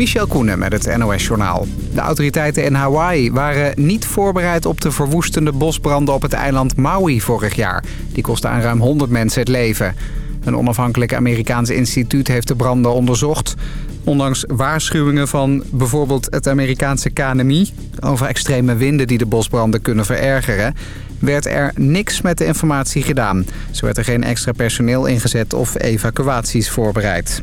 Michel Koenen met het NOS-journaal. De autoriteiten in Hawaii waren niet voorbereid op de verwoestende bosbranden op het eiland Maui vorig jaar. Die kostten aan ruim 100 mensen het leven. Een onafhankelijk Amerikaans instituut heeft de branden onderzocht. Ondanks waarschuwingen van bijvoorbeeld het Amerikaanse KNMI... over extreme winden die de bosbranden kunnen verergeren... werd er niks met de informatie gedaan. Zo werd er geen extra personeel ingezet of evacuaties voorbereid.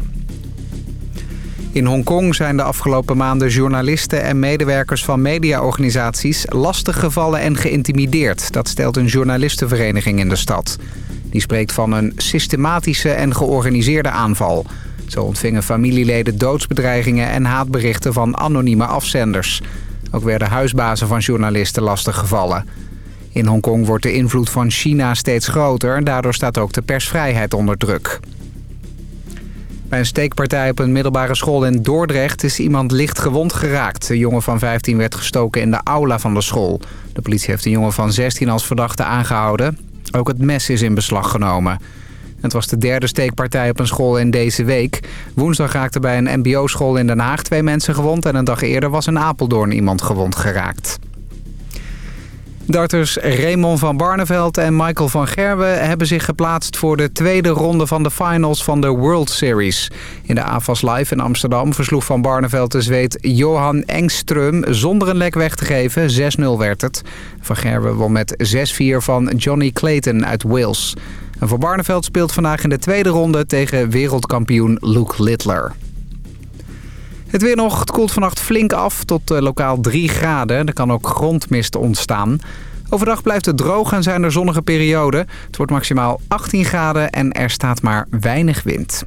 In Hongkong zijn de afgelopen maanden journalisten en medewerkers van mediaorganisaties lastiggevallen en geïntimideerd. Dat stelt een journalistenvereniging in de stad. Die spreekt van een systematische en georganiseerde aanval. Zo ontvingen familieleden doodsbedreigingen en haatberichten van anonieme afzenders. Ook werden huisbazen van journalisten lastiggevallen. In Hongkong wordt de invloed van China steeds groter. Daardoor staat ook de persvrijheid onder druk. Bij een steekpartij op een middelbare school in Dordrecht is iemand licht gewond geraakt. De jongen van 15 werd gestoken in de aula van de school. De politie heeft een jongen van 16 als verdachte aangehouden. Ook het mes is in beslag genomen. Het was de derde steekpartij op een school in deze week. Woensdag raakten bij een mbo-school in Den Haag twee mensen gewond... en een dag eerder was in Apeldoorn iemand gewond geraakt. Darters Raymond van Barneveld en Michael van Gerwe hebben zich geplaatst voor de tweede ronde van de finals van de World Series. In de AFAS Live in Amsterdam versloeg van Barneveld de Zweed Johan Engström zonder een lek weg te geven. 6-0 werd het. Van Gerwe won met 6-4 van Johnny Clayton uit Wales. En voor Barneveld speelt vandaag in de tweede ronde tegen wereldkampioen Luke Littler. Het weer nog. Het koelt vannacht flink af tot uh, lokaal 3 graden. Er kan ook grondmist ontstaan. Overdag blijft het droog en zijn er zonnige perioden. Het wordt maximaal 18 graden en er staat maar weinig wind.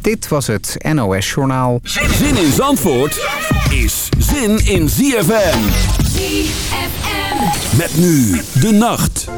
Dit was het NOS Journaal. Zin in Zandvoort is zin in ZFM. ZFM. Met nu de nacht.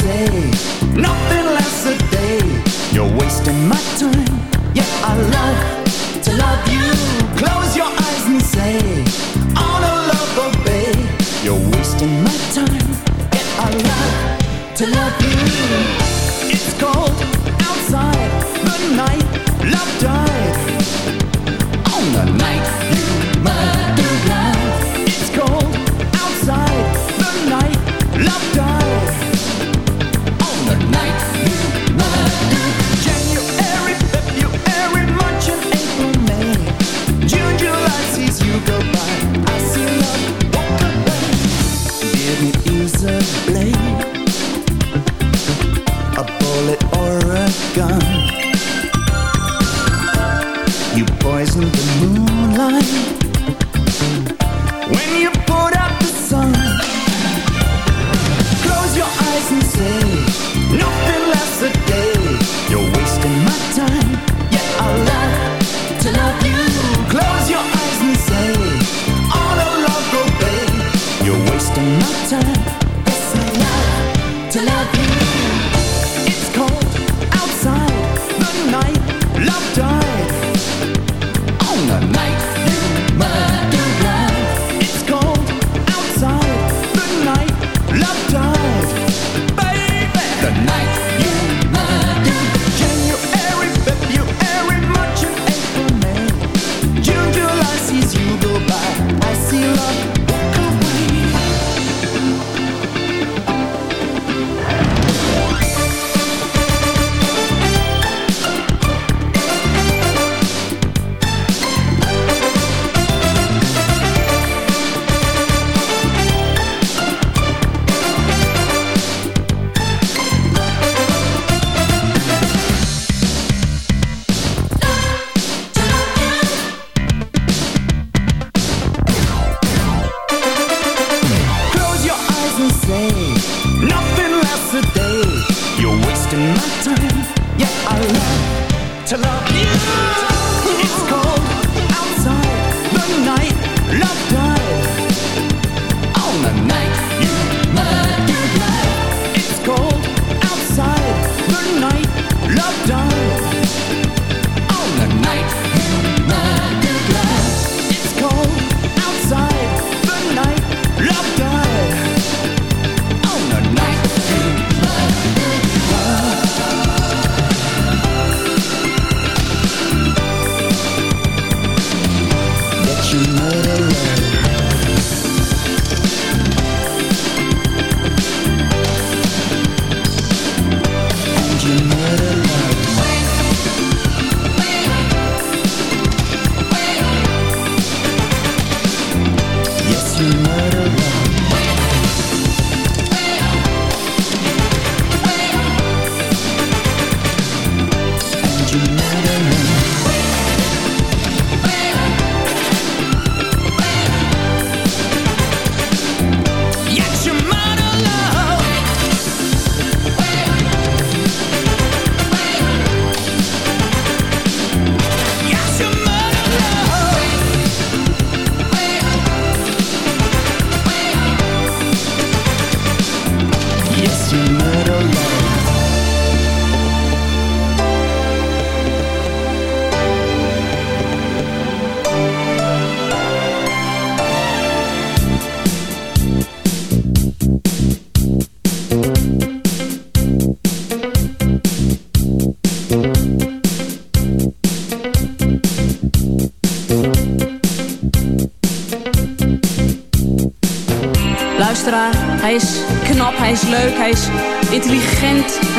say. Nothing lasts a day. You're wasting my time.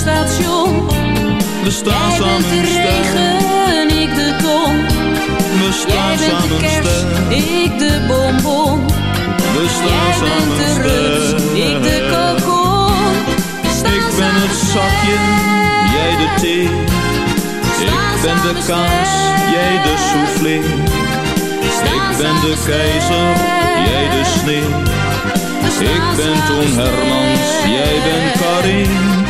station. we staan Jij bent samen de regen, ik de ton. We Jij staan bent de samen kerst, ik de bonbon. we Jij staan bent de samen rust, ik de kokon. Staan Ik ben het samen zakje, jij de thee. Ik ben de kaas, jij de soufflé. Ik ben de keizer, jij de sneeuw. Ik ben Toon Hermans, jij bent Karin.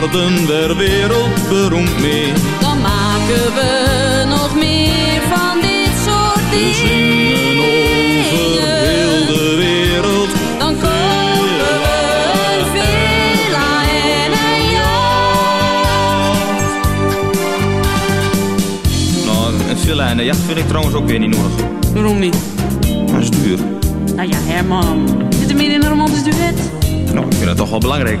worden we wereldberoemd mee. dan maken we nog meer van dit soort We zingen over heel dingen. de wereld. Dan kopen we een villa en een jacht. Nou, een villa en een jacht vind ik trouwens ook weer niet nodig. Waarom niet? Dat is duur. Nou ja, Herman. Zit er meer in een romantisch duet? Nou, ik vind dat toch wel belangrijk.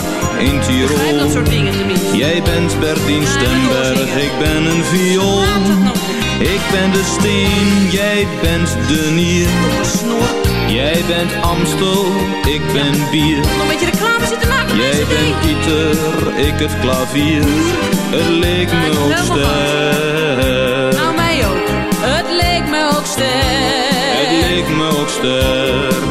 in Tirol. dat soort dingen tenminste. Jij bent Bertien Stemberg, ik ben een viool. Nog. Ik ben de steen, jij bent de nier. Jij bent Amstel, ik ben bier. Nog een beetje reclame zitten maken. Jij bent. Pieter, ik het klavier. Het leek me ook ster. Nou, mij ook. Het leek me ook sterk. Het leek me ook ster.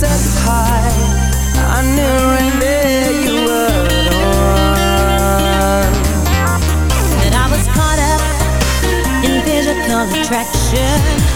said hi. You were the one. I was caught up in physical attraction.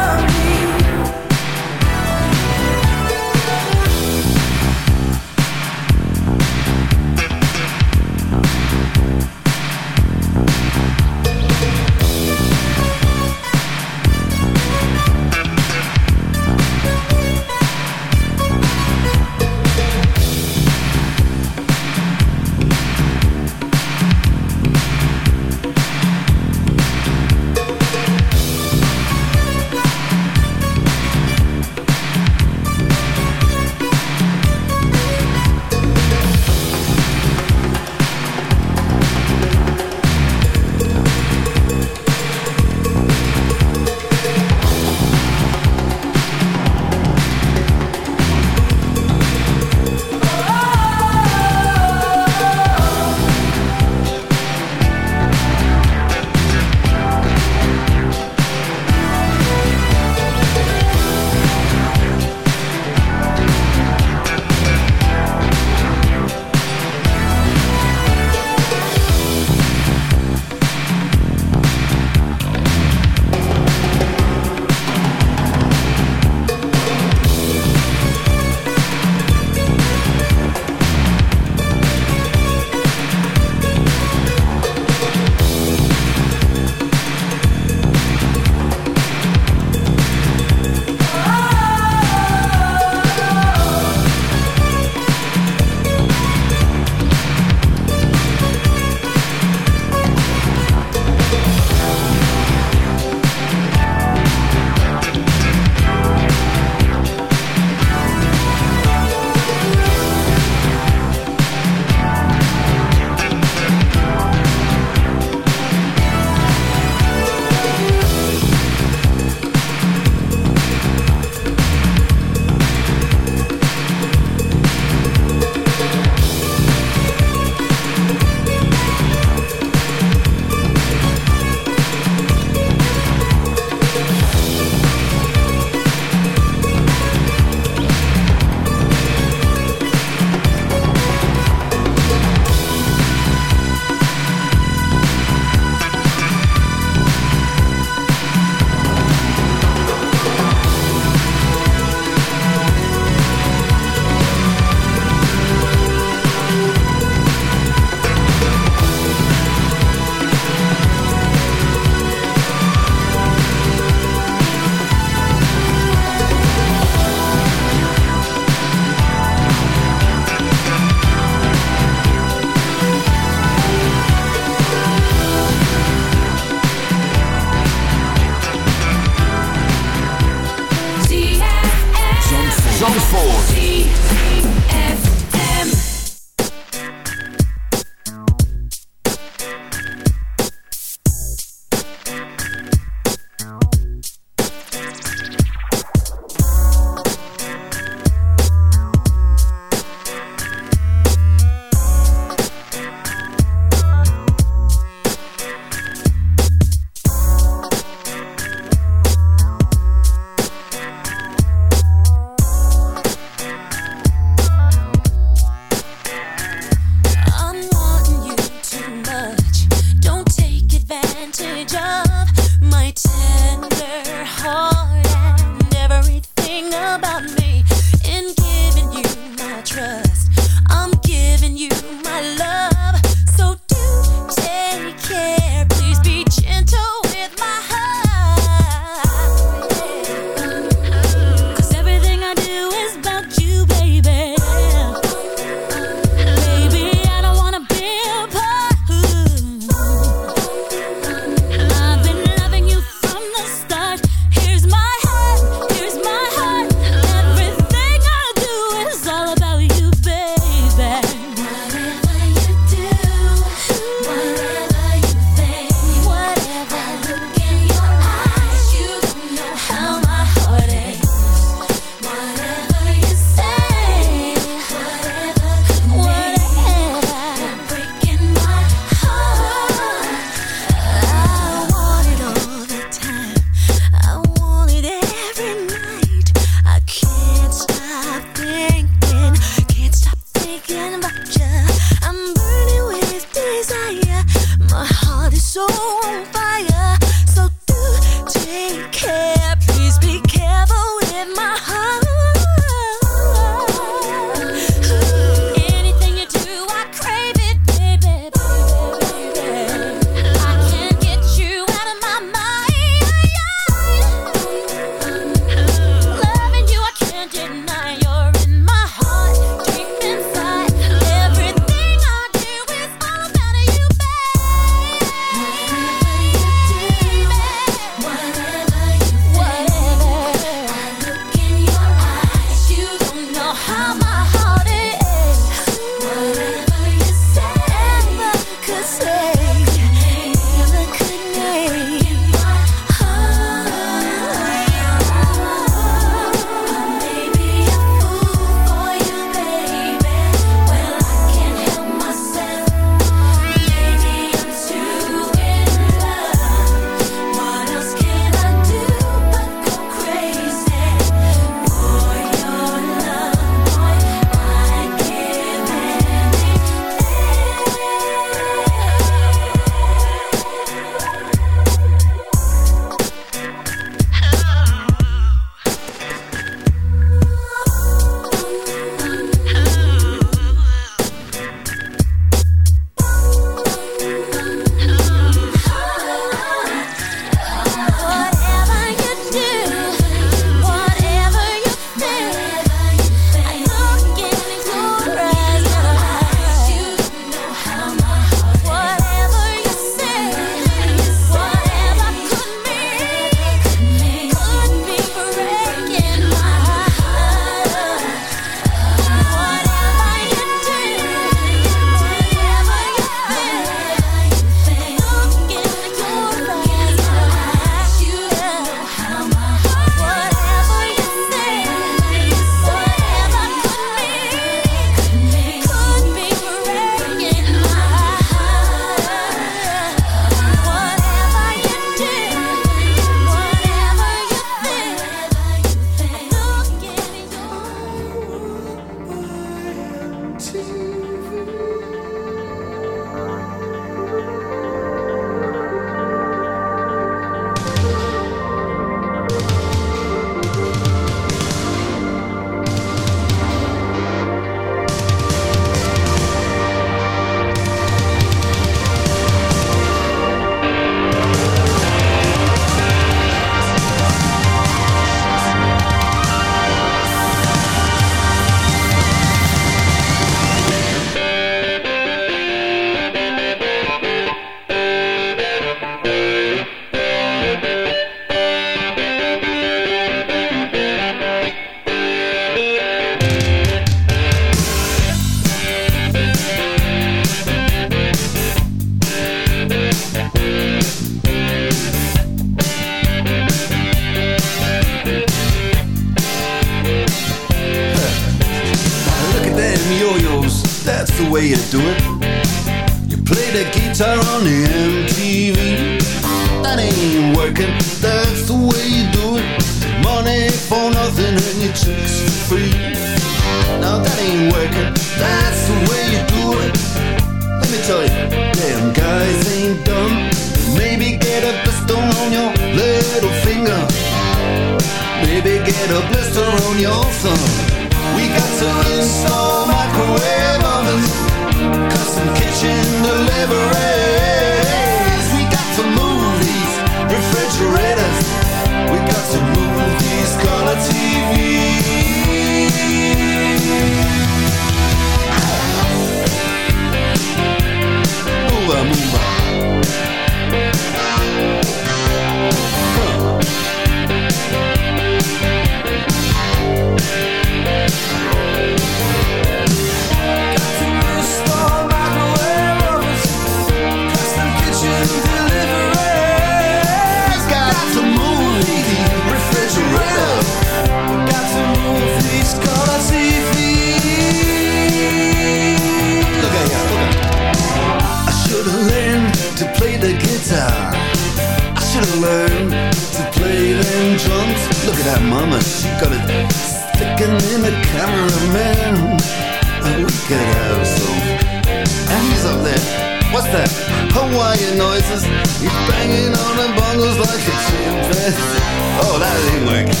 chest He's banging on the bongos like a chimpanzee. Oh, that ain't working.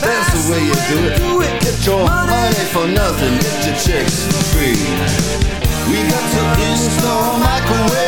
That's, That's the way you do it. do it. Get your money, money for nothing. Get your chicks free. We got to install microwave.